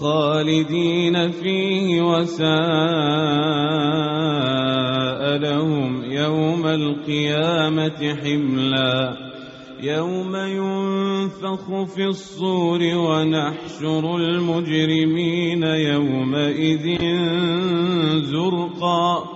خالدين فيه وساء لهم يوم القيامة حملا يوم ينفخ في الصور ونحشر المجرمين يومئذ زرقا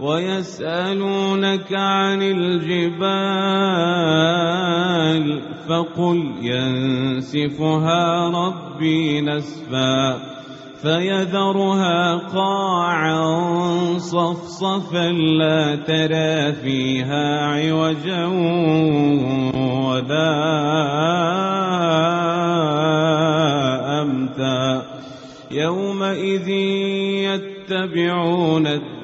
ويسألونك عن الجبال فقل ينسفها ربي نسفا فيذرها قاعا صفصفا لا ترى فيها عوجا ولا أمتا يومئذ يتبعون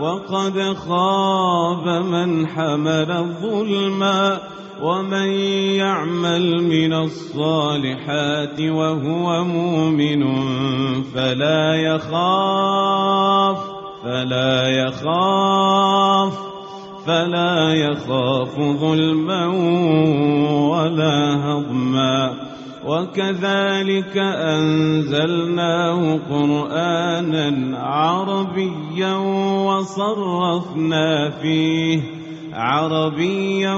وقد خاب من حمل ظلما ومن يعمل من الصالحات وهو مؤمن فلا يخاف فلا يخاف فلا يخاف ظلما ولا هضما. وكذلك أنزلناه قرآنا عربيا وصرفنا فيه عربيا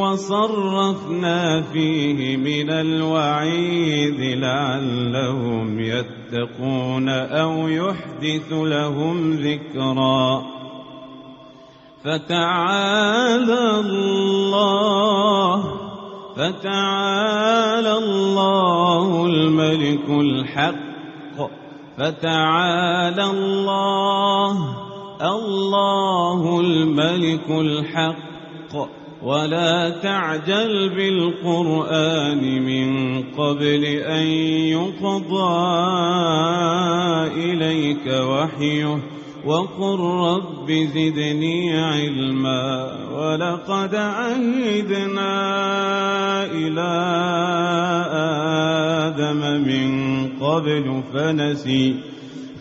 وصرفنا فيه من الوعيد لعلهم يتقون أو يحدث لهم ذكرًا. فتعالى الله فتعالى الله الملك الحق. فتعالى الله الله الملك الحق. ولا تعجل بالقرآن من قبل أن يقضى إليك وحيه. وقل رب زدني علما ولقد عهدنا إلى آدم من قبل فنسي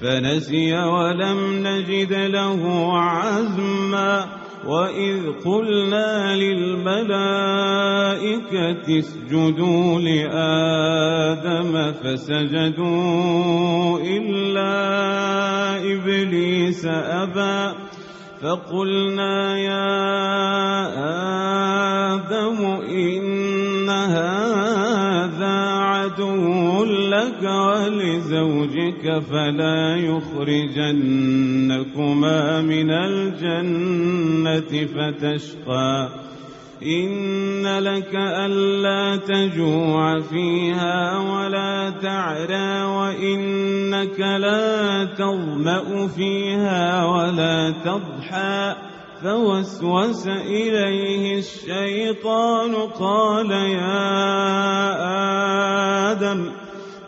فنسي ولم نجد له عزما وإذ قلنا للملائكة اسجدوا لآدم فسجدوا إلا إبليس أبى فقلنا يا آدم إن هذا عدو لك ولزوجك فلا يخرجنكما من الجنة فتشقى. إن لك ألا تجوع فيها ولا تعرى وإنك لا تظمأ فيها ولا تضحى. فوسوس إليه الشيطان قال يا آدم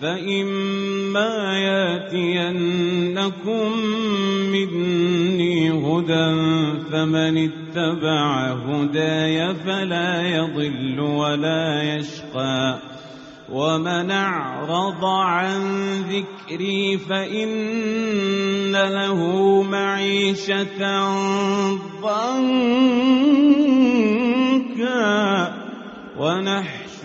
فإما ياتينكم مني هدى فمن اتبع هداي فلا يضل ولا يشقى ومن أعرض عن ذكري فإن له معيشة ضنكا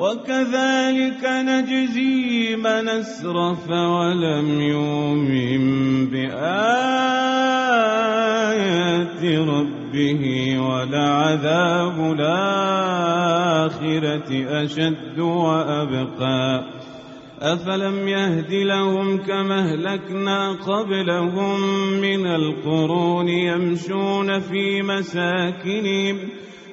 وكذلك نجزي من أسرف ولم يؤمن بآيات ربه ولعذاب الآخرة أشد وأبقى. أفلم يهد لهم كما أهلكنا قبلهم من القرون يمشون في مساكنهم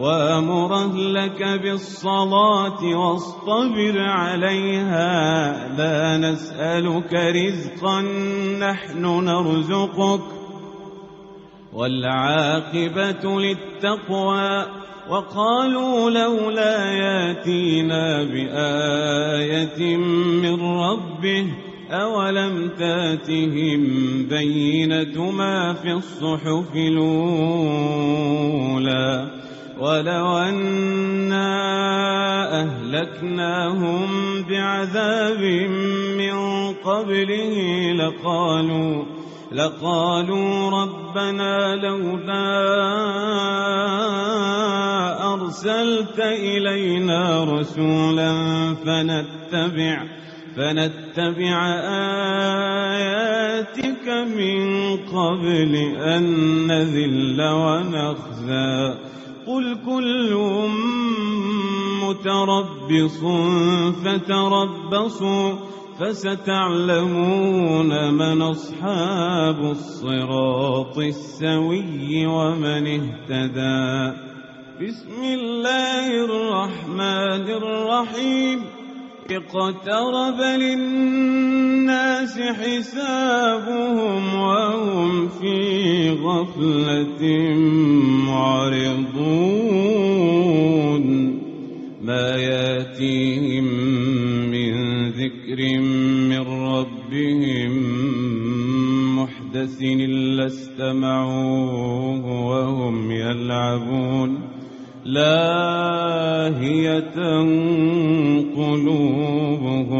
وامر اهلك بالصلاة واصطبر عليها. لا نسألك رزقا نحن نرزقك. والعاقبة للتقوى. وقالوا لولا ياتينا بآية من ربه أولم تاتهم بينة ما في الصحف الأولى؟ ولو أنا أهلكناهم بعذاب من قبله لقالوا لقالوا ربنا لولا أرسلت إلينا رسولا فنتبع فنتبع آياتك من قبل أن نذل ونخزى. قل كل متربص فتربصوا فستعلمون من أصحاب الصراط السوي ومن اهتدى. بسم الله الرحمن الرحيم. اقترب للناس حسابهم وهم في غفلة معرضون. ما يأتيهم من ذكر من ربهم محدث إلا استمعوه وهم يلعبون. لاهية قلوبهم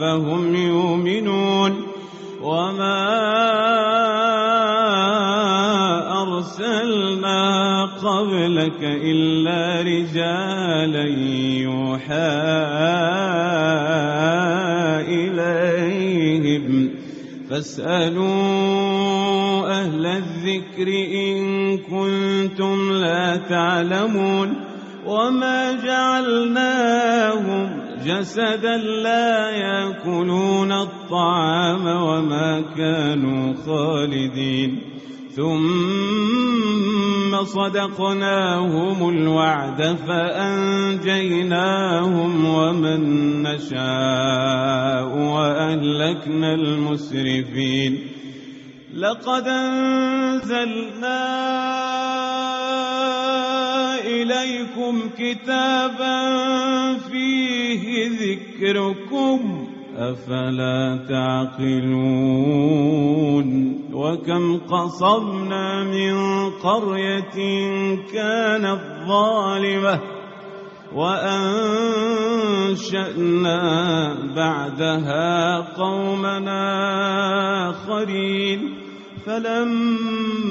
أفهم يؤمنون وما أرسلنا قبلك إلا رجالا يوحى فاسألوا أهل الذكر إن كنتم لا تعلمون. وما جعلناهم جسدا لا يأكلون الطعام وما كانوا خالدين ثم صدقناهم الوعد فأنجيناهم ومن نشاء وأهلكنا المسرفين لقد أنزلنا إليكم كتابا فيه ذكركم أفلا تعقلون وكم قصرنا من قرية كانت ظالمة وأنشأنا بعدها قومنا آخرين فلما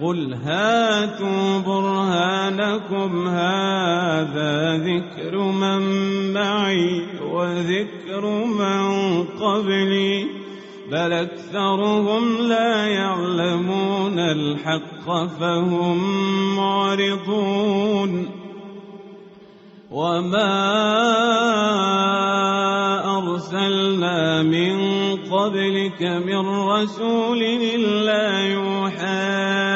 قل هاتوا برهانكم هذا ذكر من معي وذكر من قبلي بل أكثرهم لا يعلمون الحق فهم معرضون وما أرسلنا من قبلك من رسول إلا يوحى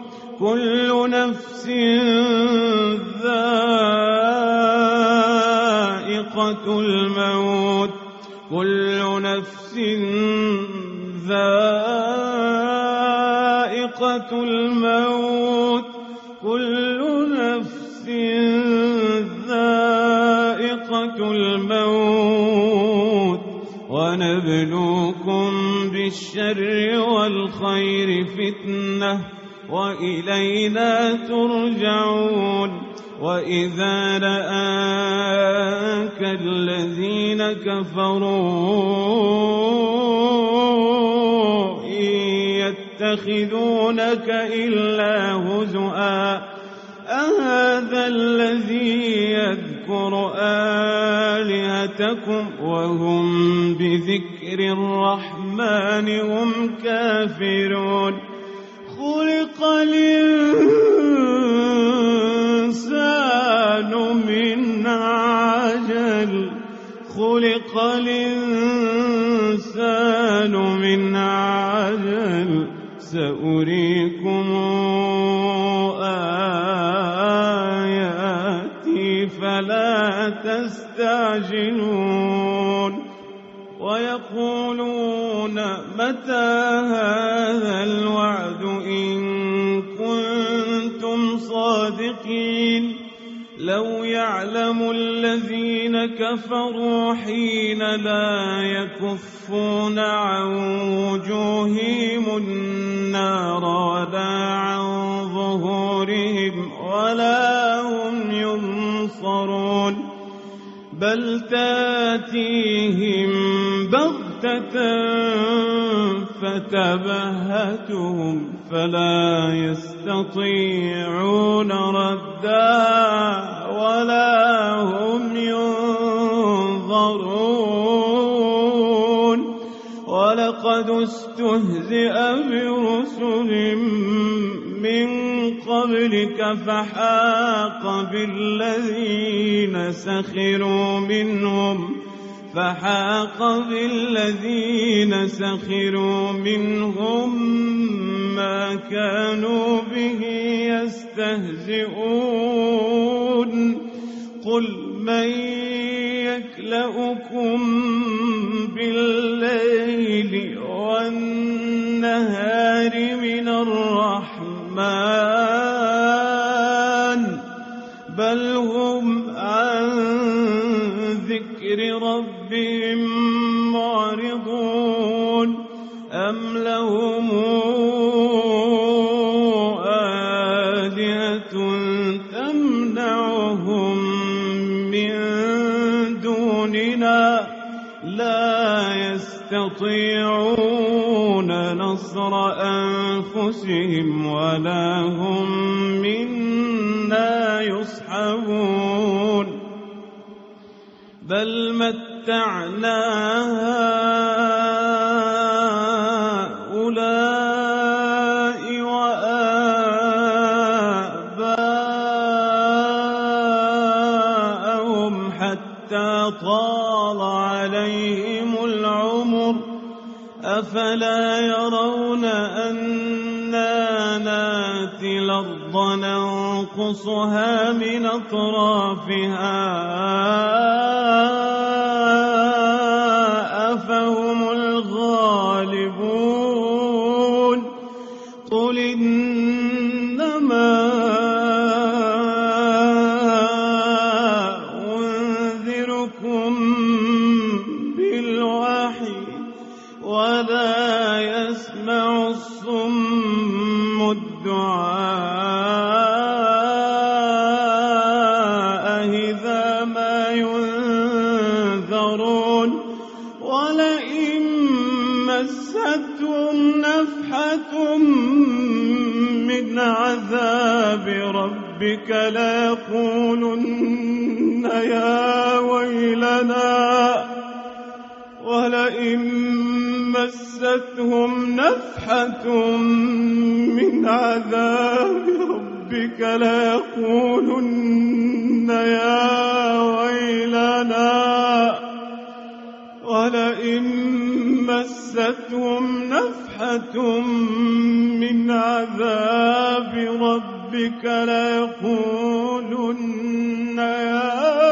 كل نفس ذائقة الموت. كل نفس ذائقة الموت. كل نفس ذائقة الموت. ونبلوكم بالشر والخير فتنة. وإلينا ترجعون وإذا رآك الذين كفروا يتخذونك إلا هزؤا أهذا الذي يذكر آلهتكم وهم بذكر الرحمن هم كافرون الإنسان من عجل خلق الإنسان من عجل سأريكم آياتي فلا تستعجلون ويقولون متى هذا الوعد صادقين لو يعلم الذين كفروا حين لا يكفون عن وجوههم النار ولا عن ظهورهم ولا هم ينصرون. بل تأتيهم بغتة فتبهتهم. فلا يستطيعون ردا ولا هم ينظرون ولقد استهزئ برسل من قبلك فحاق بالذين سخروا منهم فحاق بالذين سخروا منهم ما كانوا به يستهزئون. قل من يكلؤكم بالليل والنهار من الرحمن يستطيعون نصر أنفسهم ولا هم منا يصحبون. بل متعنا هؤلاء ننقصها من أطرافها. ليقولن يا ويلنا ولئن مستهم نفحة من عذاب ربك ليقولن يا ويلنا ولئن مستهم نفحة من عذاب ربك ليقولن يا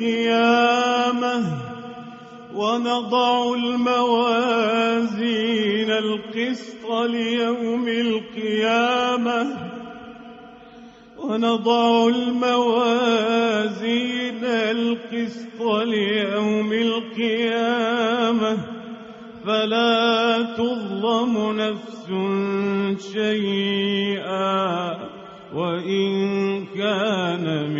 القيامة ونضع الموازين القسط ليوم القيامة ونضع الموازين القسط ليوم القيامة فلا تظلم نفس شيئا وإن كان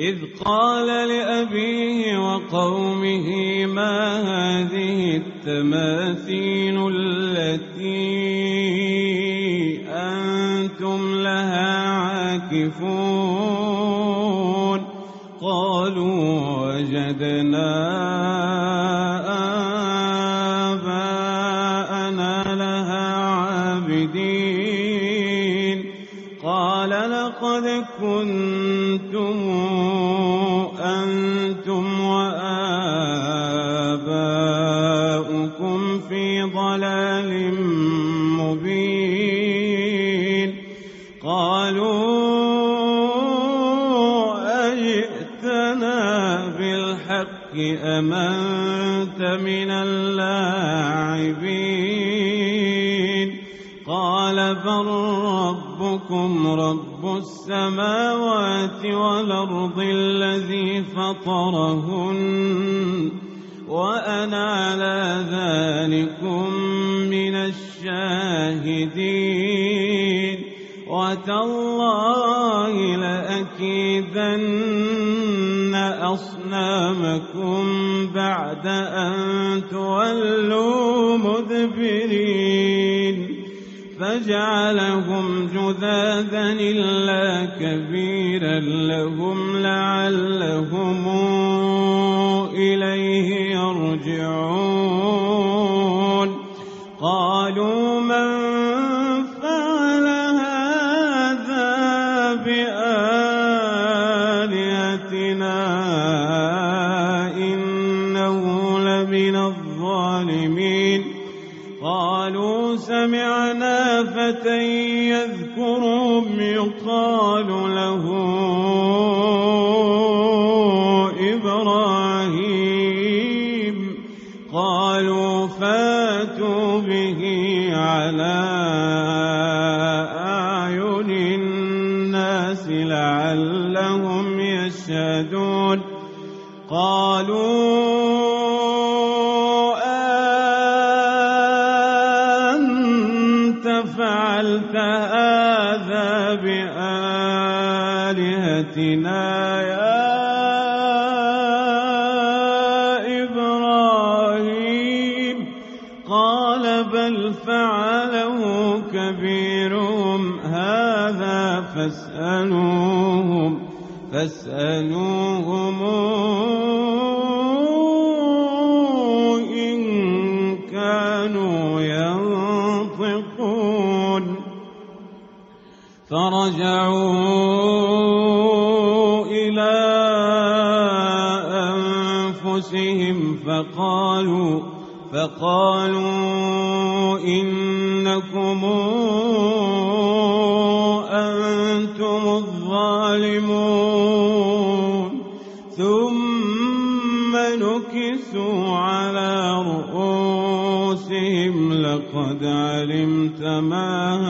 إذ قال لأبيه وقومه ما هذه التماثيل السماوات والأرض الذي فطرهن وأنا على ذلكم من الشاهدين. وتالله لأكيدن أصنامكم بعد أن تولوا مدبرين. فجعلهم إلا كبيرا لهم لعلهم إليه يرجعون. قالوا من فعل هذا إنه لمن الظالمين؟ قالوا سمعنا فتى فرجعوا إلى أنفسهم فقالوا فقالوا إنكم أنتم الظالمون. ثم نكسوا على رؤوسهم لقد علمت ما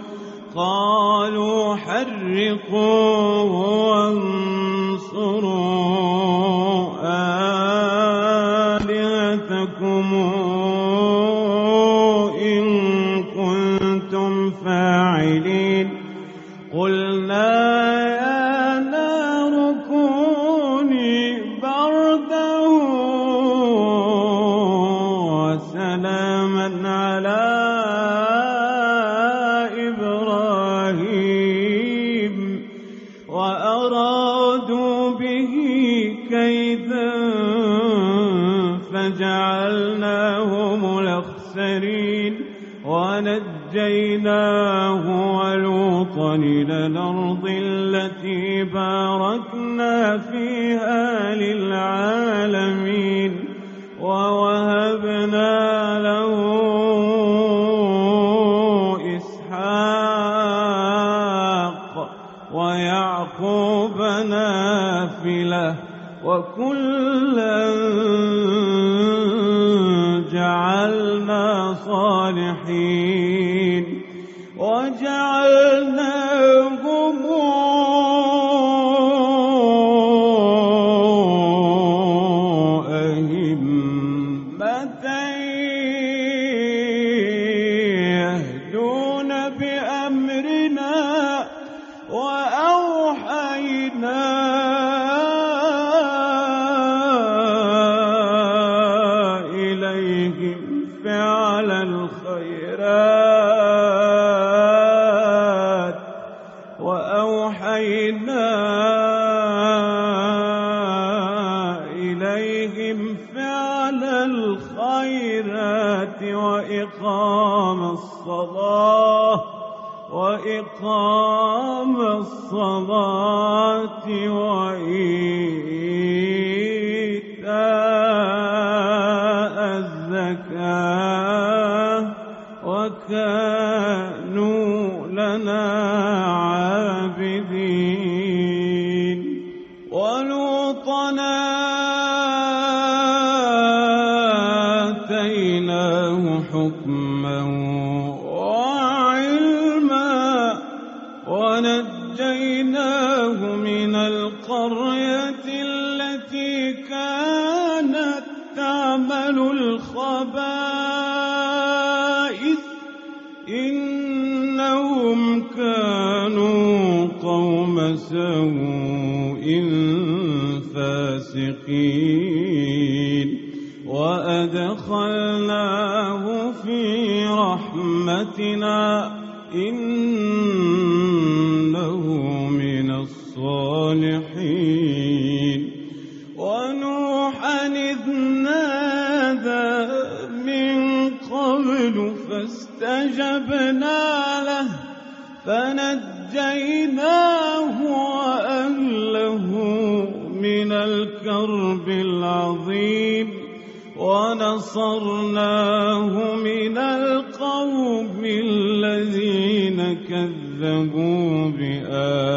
قالوا حرقوه وانصروا وإقام الصلاة وإيتاء الزكاة وكانوا وأدخلناه في رحمتنا. إنه ونصرناه من القوم الذين كذبوا بآياتنا.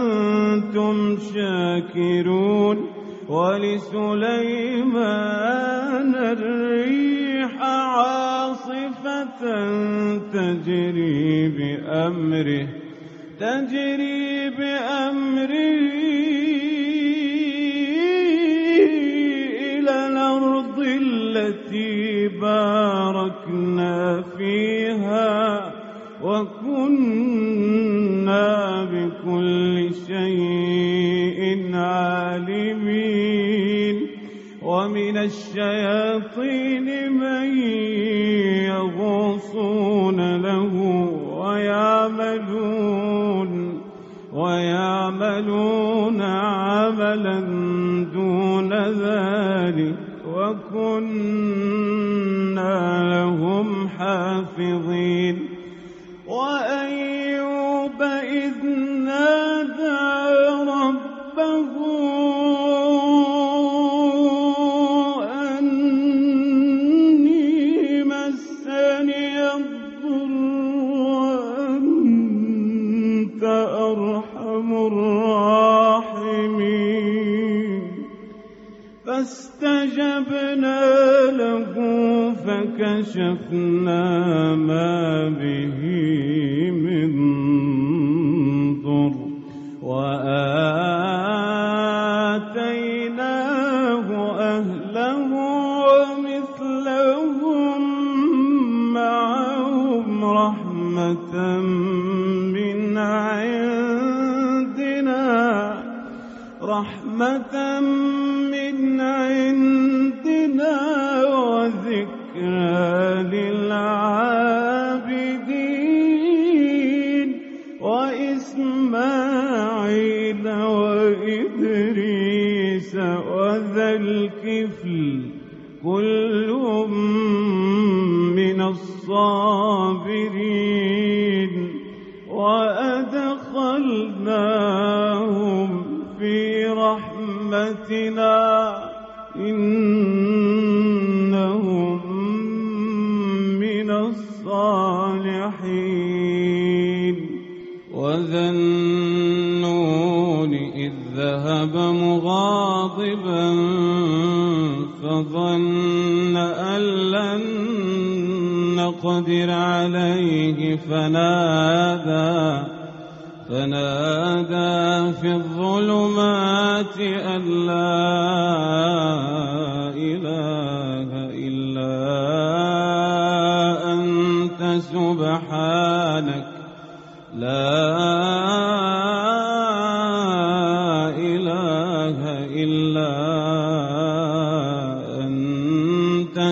أنتم شاكرون ولسليمان الريح عاصفة تجري بأمره تجري بأمره إلى الأرض التي باركنا فيها وكنا شيء عالمين ومن الشياطين من يغوصون له ويعملون ويعملون عملا دون ذلك وكنا لهم حافظين فكشفنا ما به من ضر.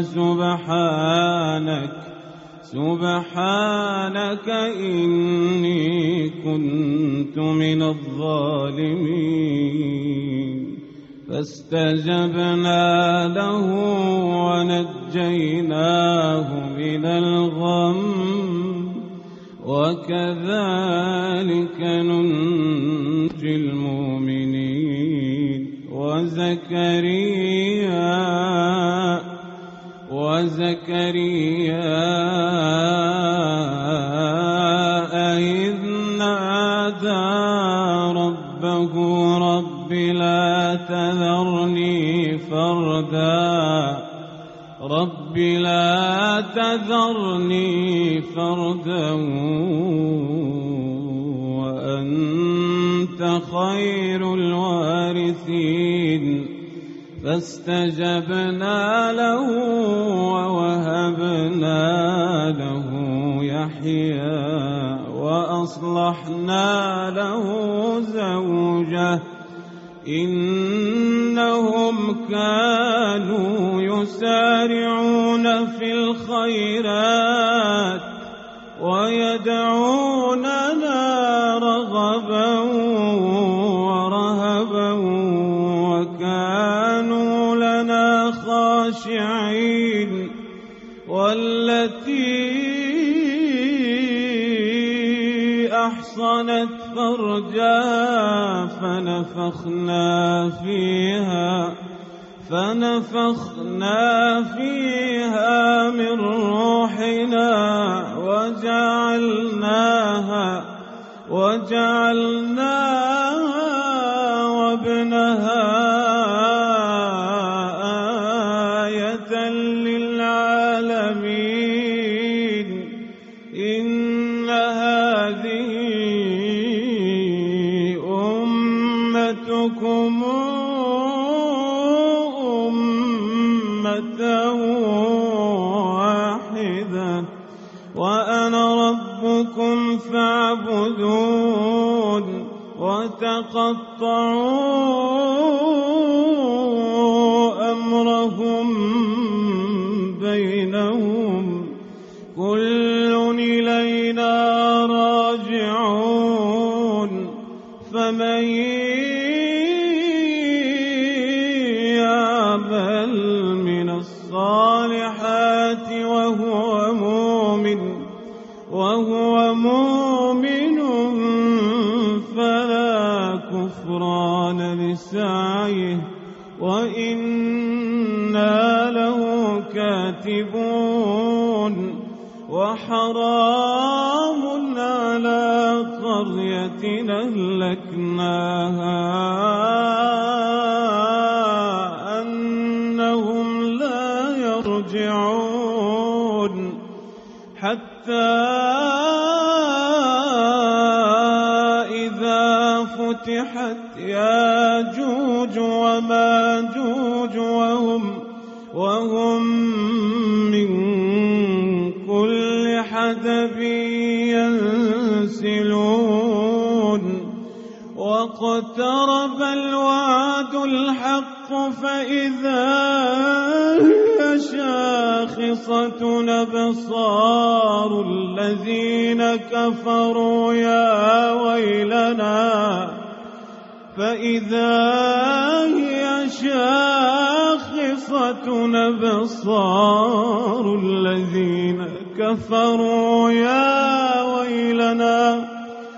سبحانك سبحانك إني كنت من الظالمين. فاستجبنا له ونجيناه من الغم وكذلك ننجي وزكريا إذ نادى ربه رب لا تذرني فردا رب لا تذرني فردا وأنت خير الوارثين. فاستجبنا له ووهبنا له يحيى وأصلحنا له زوجه إنهم كانوا يسارعون في الخيرات. فنفخنا فيها فنفخنا كفران لسعيه وإنا له كاتبون وحرام على قرية أهلكناها. فإذا هي شاخصة أبصار الذين كفروا يا ويلنا فإذا هي شاخصة أبصار الذين كفروا يا ويلنا.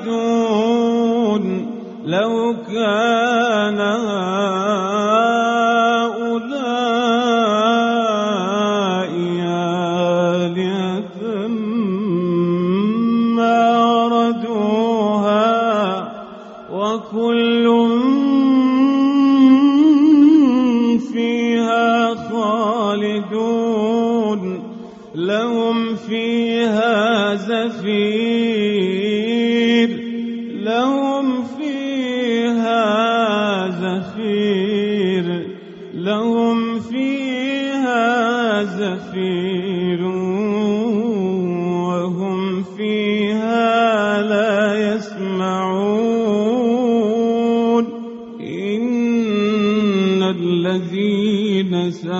واردون لو كان هؤلاء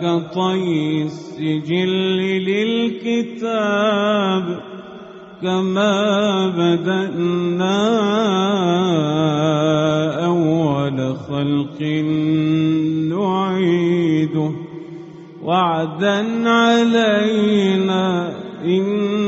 كطي السجل للكتاب كما بدأنا أول خلق نعيده. وعدا علينا إنا